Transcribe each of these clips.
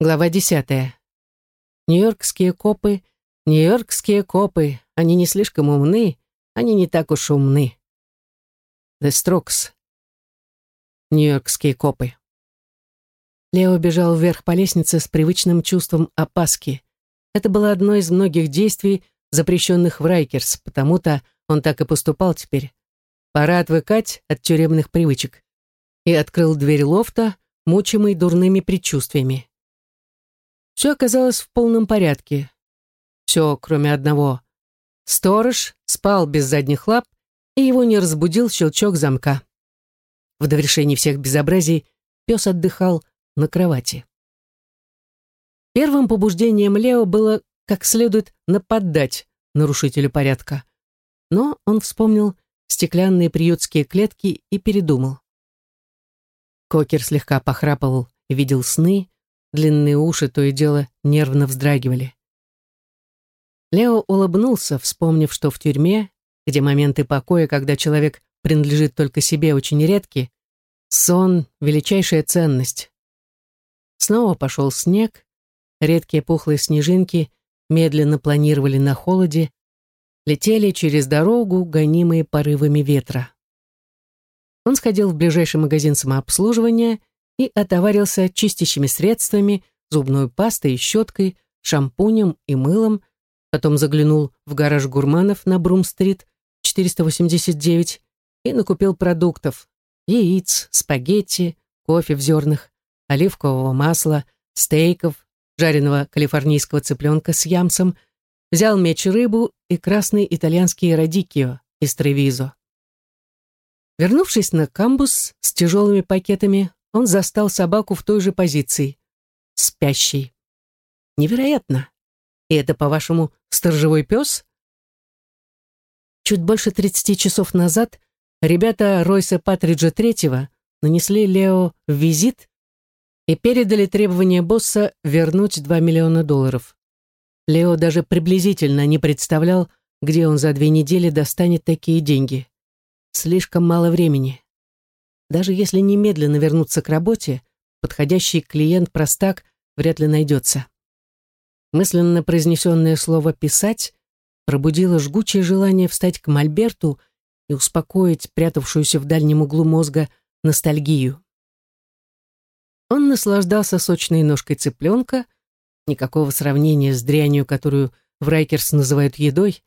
Глава десятая. Нью-Йоркские копы, нью-йоркские копы, они не слишком умны, они не так уж умны. The Strokes. Нью-Йоркские копы. Лео бежал вверх по лестнице с привычным чувством опаски. Это было одно из многих действий, запрещенных в Райкерс, потому-то он так и поступал теперь. Пора отвыкать от тюремных привычек. И открыл дверь лофта, мучимый дурными предчувствиями. Все оказалось в полном порядке. Все, кроме одного. Сторож спал без задних лап, и его не разбудил щелчок замка. В довершении всех безобразий пес отдыхал на кровати. Первым побуждением Лео было как следует нападать нарушителю порядка. Но он вспомнил стеклянные приютские клетки и передумал. Кокер слегка похрапывал и видел сны, Длинные уши то и дело нервно вздрагивали. Лео улыбнулся, вспомнив, что в тюрьме, где моменты покоя, когда человек принадлежит только себе, очень редки, сон — величайшая ценность. Снова пошел снег, редкие пухлые снежинки медленно планировали на холоде, летели через дорогу, гонимые порывами ветра. Он сходил в ближайший магазин самообслуживания и отоварился чистящими средствами, зубной пастой щеткой, шампунем и мылом, потом заглянул в гараж гурманов на Брум-стрит, 489, и накупил продуктов, яиц, спагетти, кофе в зернах, оливкового масла, стейков, жареного калифорнийского цыпленка с ямсом, взял меч рыбу и красный итальянский радикио из Тревизо. Вернувшись на камбус с тяжелыми пакетами, он застал собаку в той же позиции, спящей. Невероятно. И это, по-вашему, сторожевой пес? Чуть больше 30 часов назад ребята Ройса Патриджа III нанесли Лео визит и передали требование босса вернуть 2 миллиона долларов. Лео даже приблизительно не представлял, где он за две недели достанет такие деньги. Слишком мало времени. Даже если немедленно вернуться к работе, подходящий клиент-простак вряд ли найдется. Мысленно произнесенное слово «писать» пробудило жгучее желание встать к мольберту и успокоить прятавшуюся в дальнем углу мозга ностальгию. Он наслаждался сочной ножкой цыпленка, никакого сравнения с дрянью, которую в Райкерс называют едой,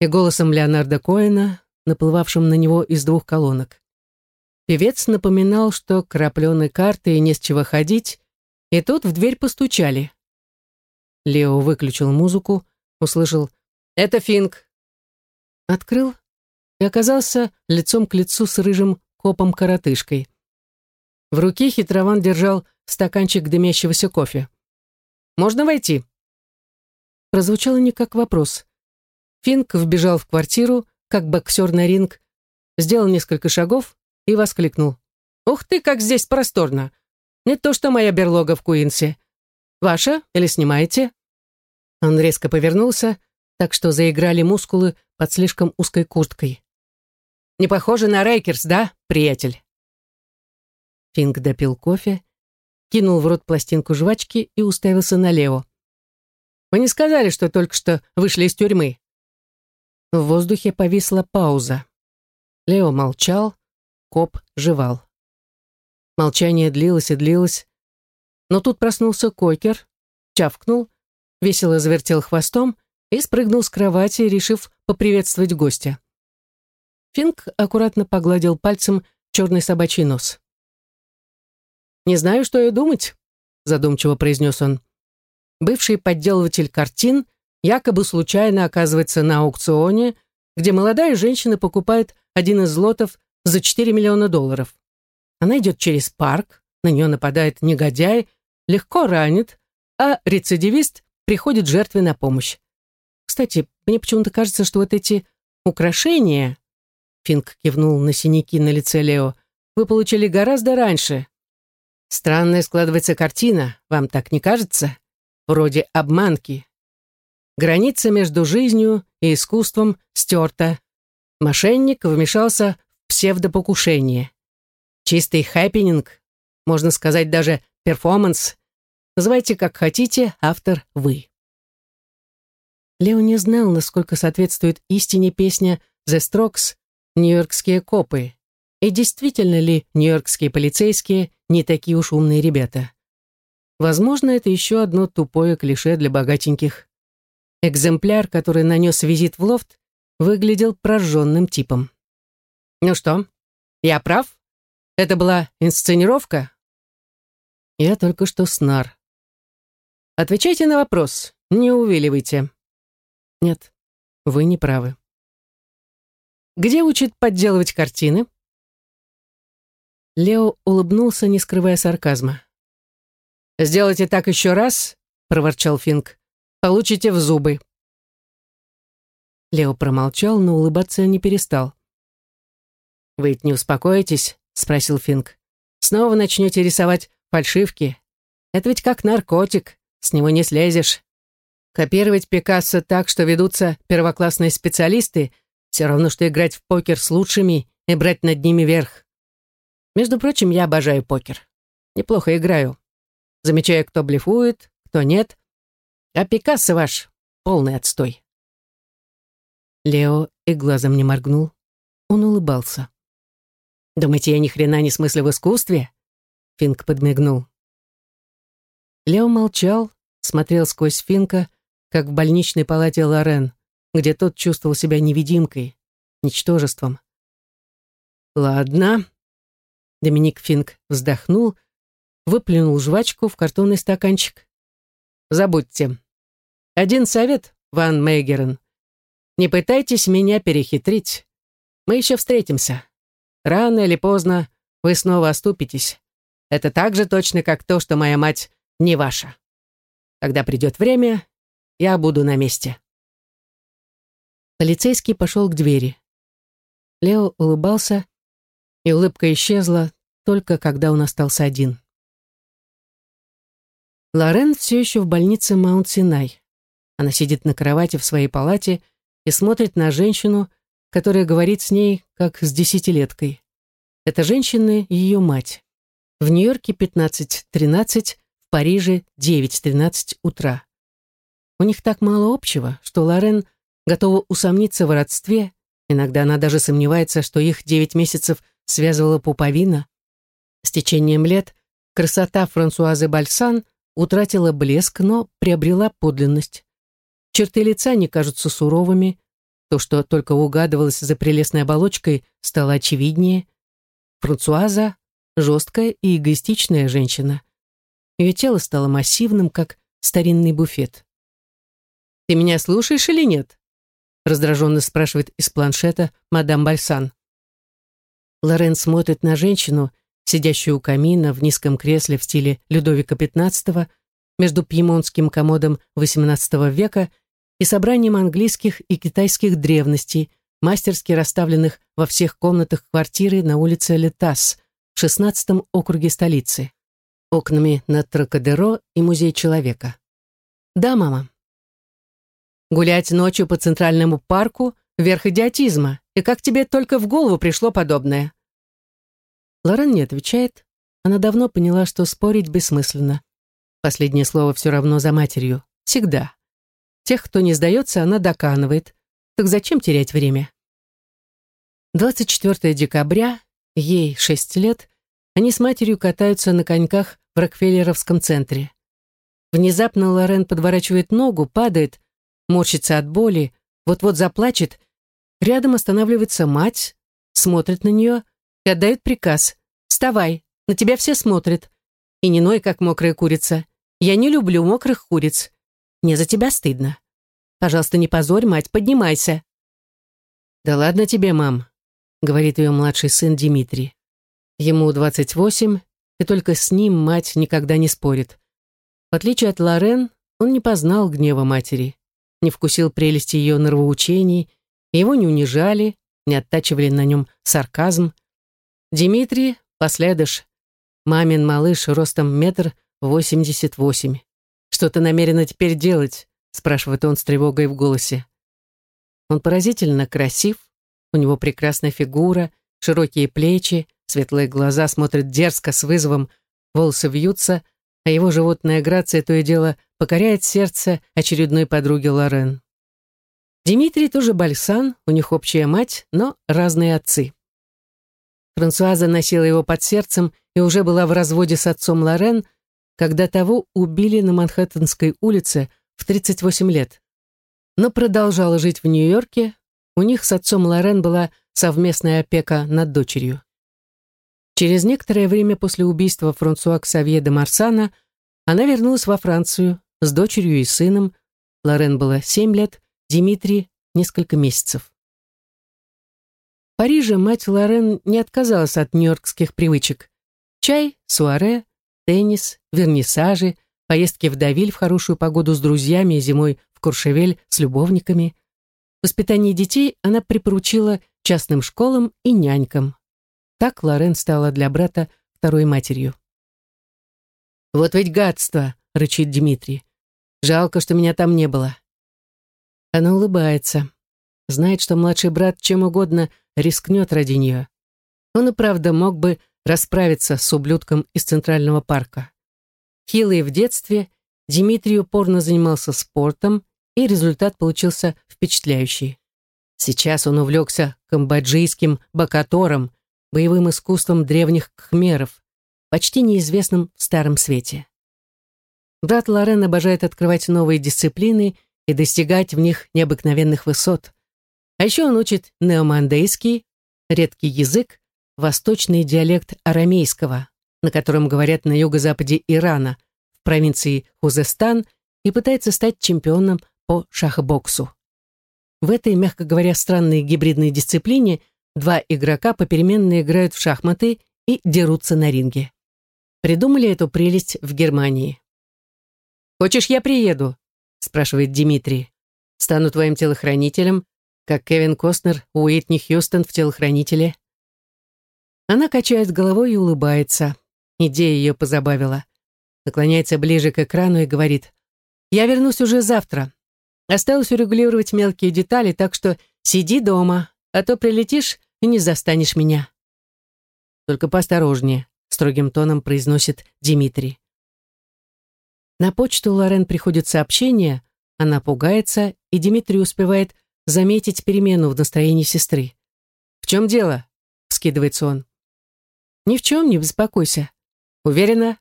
и голосом Леонарда Коэна, наплывавшим на него из двух колонок. Певец напоминал, что крапленые карты и не с чего ходить, и тут в дверь постучали. Лео выключил музыку, услышал «Это Финк». Открыл и оказался лицом к лицу с рыжим копом-коротышкой. В руке хитрован держал стаканчик дымящегося кофе. «Можно войти?» Прозвучало не как вопрос. Финк вбежал в квартиру, как боксер на ринг, сделал несколько шагов, и воскликнул. «Ух ты, как здесь просторно! Не то что моя берлога в Куинсе. Ваша или снимаете?» Он резко повернулся, так что заиграли мускулы под слишком узкой курткой. «Не похоже на Райкерс, да, приятель?» Финк допил кофе, кинул в рот пластинку жвачки и уставился на Лео. «Вы не сказали, что только что вышли из тюрьмы?» В воздухе повисла пауза. Лео молчал, Коп жевал. Молчание длилось и длилось. Но тут проснулся Койкер, чавкнул, весело завертел хвостом и спрыгнул с кровати, решив поприветствовать гостя. Финк аккуратно погладил пальцем черный собачий нос. «Не знаю, что и думать», — задумчиво произнес он. Бывший подделыватель картин якобы случайно оказывается на аукционе, где молодая женщина покупает один из лотов за 4 миллиона долларов. Она идет через парк, на нее нападает негодяй, легко ранит, а рецидивист приходит жертве на помощь. Кстати, мне почему-то кажется, что вот эти украшения, Финк кивнул на синяки на лице Лео, вы получили гораздо раньше. Странная складывается картина, вам так не кажется? Вроде обманки. Граница между жизнью и искусством стерта. Мошенник вмешался псевдопокушение. Чистый хэппенинг, можно сказать даже перформанс. Называйте как хотите, автор вы. Лео не знал, насколько соответствует истине песня «The Strokes» «Нью-Йоркские копы», и действительно ли нью-йоркские полицейские не такие уж умные ребята. Возможно, это еще одно тупое клише для богатеньких. Экземпляр, который нанес визит в лофт, выглядел прожженным типом. «Ну что, я прав? Это была инсценировка?» «Я только что снар». «Отвечайте на вопрос, не увиливайте». «Нет, вы не правы». «Где учат подделывать картины?» Лео улыбнулся, не скрывая сарказма. «Сделайте так еще раз», — проворчал Финк. «Получите в зубы». Лео промолчал, но улыбаться не перестал. «Вы ведь не успокоитесь?» — спросил Финк. «Снова начнете рисовать фальшивки? Это ведь как наркотик, с него не слезешь. Копировать Пикассо так, что ведутся первоклассные специалисты, все равно, что играть в покер с лучшими и брать над ними верх. Между прочим, я обожаю покер. Неплохо играю. Замечаю, кто блефует, кто нет. А Пикассо ваш полный отстой. Лео и глазом не моргнул. Он улыбался. «Думаете, я ни хрена не смыслю в искусстве?» Финк подмигнул. Лео молчал, смотрел сквозь Финка, как в больничной палате Лорен, где тот чувствовал себя невидимкой, ничтожеством. «Ладно». Доминик Финк вздохнул выплюнул жвачку в картонный стаканчик. «Забудьте. Один совет, Ван Мейгерен. Не пытайтесь меня перехитрить. Мы еще встретимся. Рано или поздно вы снова оступитесь. Это так же точно, как то, что моя мать не ваша. Когда придет время, я буду на месте». Полицейский пошел к двери. Лео улыбался, и улыбка исчезла только когда он остался один. Лорен все еще в больнице Маунт-Синай. Она сидит на кровати в своей палате и смотрит на женщину, которая говорит с ней, как с десятилеткой. Эта женщина — ее мать. В Нью-Йорке 15.13, в Париже 9.13 утра. У них так мало общего, что Лорен готова усомниться в родстве, иногда она даже сомневается, что их девять месяцев связывала пуповина. С течением лет красота Франсуазы Бальсан утратила блеск, но приобрела подлинность. Черты лица не кажутся суровыми, то, что только угадывалось за прелестной оболочкой, стало очевиднее. Франсуаза — жесткая и эгоистичная женщина. Ее тело стало массивным, как старинный буфет. «Ты меня слушаешь или нет?» раздраженно спрашивает из планшета мадам Бальсан. Лорен смотрит на женщину, сидящую у камина в низком кресле в стиле Людовика XV между пьемонтским комодом XVIII века и собранием английских и китайских древностей, мастерски расставленных во всех комнатах квартиры на улице Летас в 16 округе столицы, окнами на Трокадеро и Музей человека. «Да, мама». «Гулять ночью по Центральному парку — верх идиотизма, и как тебе только в голову пришло подобное?» Лорен не отвечает. Она давно поняла, что спорить бессмысленно. Последнее слово все равно за матерью. Всегда. Тех, кто не сдается, она доканывает. Так зачем терять время? 24 декабря, ей 6 лет, они с матерью катаются на коньках в Рокфеллеровском центре. Внезапно Лорен подворачивает ногу, падает, морщится от боли, вот-вот заплачет. Рядом останавливается мать, смотрит на нее, и отдает приказ. «Вставай, на тебя все смотрят. И не ной, как мокрая курица. Я не люблю мокрых куриц. Мне за тебя стыдно. Пожалуйста, не позорь, мать, поднимайся». «Да ладно тебе, мам», — говорит ее младший сын Дмитрий. Ему 28, и только с ним мать никогда не спорит. В отличие от Лорен, он не познал гнева матери, не вкусил прелести ее нравоучений, его не унижали, не оттачивали на нем сарказм, Дмитрий последыш. Мамин малыш ростом метр восемьдесят восемь. «Что ты намерена теперь делать?» спрашивает он с тревогой в голосе. Он поразительно красив, у него прекрасная фигура, широкие плечи, светлые глаза смотрят дерзко, с вызовом, волосы вьются, а его животная грация то и дело покоряет сердце очередной подруги Лорен. Дмитрий тоже бальсан, у них общая мать, но разные отцы. Франсуаза носила его под сердцем и уже была в разводе с отцом Лорен, когда того убили на Манхэттенской улице в 38 лет. Но продолжала жить в Нью-Йорке, у них с отцом Лорен была совместная опека над дочерью. Через некоторое время после убийства Франсуа Ксавье де Марсана она вернулась во Францию с дочерью и сыном. Лорен было 7 лет, Дмитрий — несколько месяцев. В Париже мать Лорен не отказалась от нью-йоркских привычек. Чай, суаре, теннис, вернисажи, поездки в Давиль в хорошую погоду с друзьями и зимой в Куршевель с любовниками. Воспитание детей она припоручила частным школам и нянькам. Так Лорен стала для брата второй матерью. «Вот ведь гадство!» — рычит Дмитрий. «Жалко, что меня там не было». Она улыбается. Знает, что младший брат чем угодно рискнет ради нее. Он и правда мог бы расправиться с ублюдком из Центрального парка. Хилый в детстве, Дмитрий упорно занимался спортом, и результат получился впечатляющий. Сейчас он увлекся камбоджийским бакатором, боевым искусством древних кхмеров, почти неизвестным в Старом Свете. Брат Лорен обожает открывать новые дисциплины и достигать в них необыкновенных высот. А еще он учит неомандейский, редкий язык, восточный диалект арамейского, на котором говорят на юго-западе Ирана, в провинции Хузестан, и пытается стать чемпионом по шахбоксу. В этой, мягко говоря, странной гибридной дисциплине – Два игрока попеременно играют в шахматы и дерутся на ринге. Придумали эту прелесть в Германии. «Хочешь, я приеду?» — спрашивает Дмитрий. «Стану твоим телохранителем, как Кевин Костнер, Уитни Хьюстон в телохранителе». Она качает головой и улыбается. Идея ее позабавила. Наклоняется ближе к экрану и говорит, «Я вернусь уже завтра. Осталось урегулировать мелкие детали, так что сиди дома, а то прилетишь и не застанешь меня. Только поосторожнее, строгим тоном произносит Дмитрий. На почту Лорен приходит сообщение, она пугается, и Дмитрий успевает заметить перемену в настроении сестры. «В чем дело?» — вскидывается он. «Ни в чем, не беспокойся. Уверена?»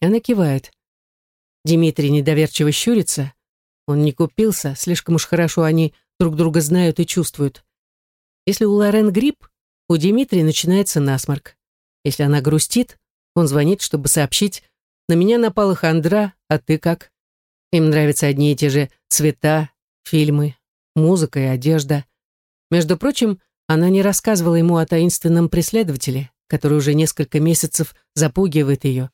Она кивает. Дмитрий недоверчиво щурится. Он не купился, слишком уж хорошо они друг друга знают и чувствуют. Если у Лорен грипп, у Дмитрия начинается насморк. Если она грустит, он звонит, чтобы сообщить, на меня напала хандра, а ты как? Им нравятся одни и те же цвета, фильмы, музыка и одежда. Между прочим, она не рассказывала ему о таинственном преследователе, который уже несколько месяцев запугивает ее.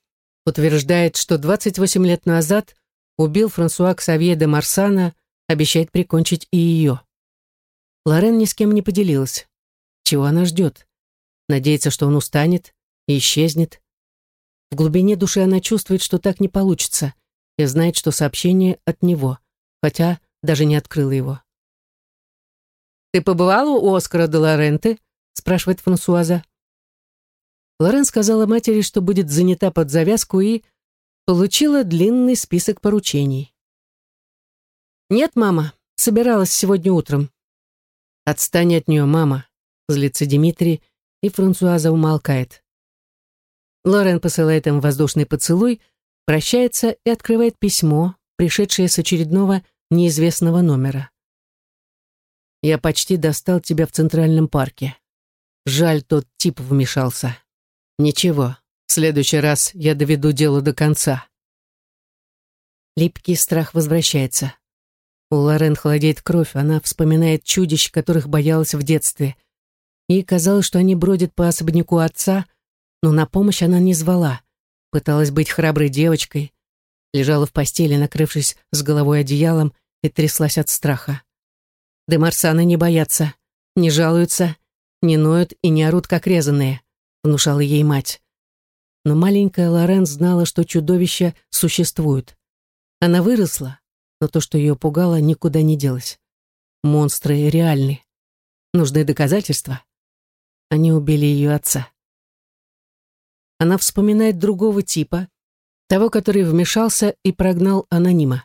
Утверждает, что 28 лет назад убил Франсуа Ксавье де Марсана, обещает прикончить и ее. Лорен ни с кем не поделилась. Чего она ждет? Надеется, что он устанет и исчезнет. В глубине души она чувствует, что так не получится, и знает, что сообщение от него, хотя даже не открыла его. «Ты побывала у Оскара де Лоренте?» спрашивает Франсуаза. Лорен сказала матери, что будет занята под завязку и получила длинный список поручений. «Нет, мама, собиралась сегодня утром. «Отстань от нее, мама», — злится Дмитрий, и Франсуаза умолкает. Лорен посылает им воздушный поцелуй, прощается и открывает письмо, пришедшее с очередного неизвестного номера. «Я почти достал тебя в Центральном парке. Жаль, тот тип вмешался. Ничего, в следующий раз я доведу дело до конца». Липкий страх возвращается. У Лорен холодеет кровь, она вспоминает чудищ, которых боялась в детстве. Ей казалось, что они бродят по особняку отца, но на помощь она не звала. Пыталась быть храброй девочкой, лежала в постели, накрывшись с головой одеялом, и тряслась от страха. Демарсаны не боятся, не жалуются, не ноют и не орут, как резаные, внушала ей мать. Но маленькая Лорен знала, что чудовища существуют. Она выросла, но то, что ее пугало, никуда не делось. Монстры реальны. Нужны доказательства. Они убили ее отца. Она вспоминает другого типа, Того, который вмешался и прогнал анонима.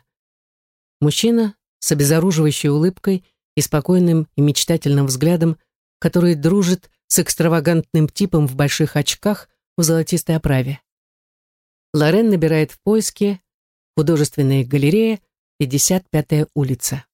Мужчина с обезоруживающей улыбкой и спокойным и мечтательным взглядом, который дружит с экстравагантным типом в больших очках в золотистой оправе. Лорен набирает в поиске художественная галерея, 55-я улица.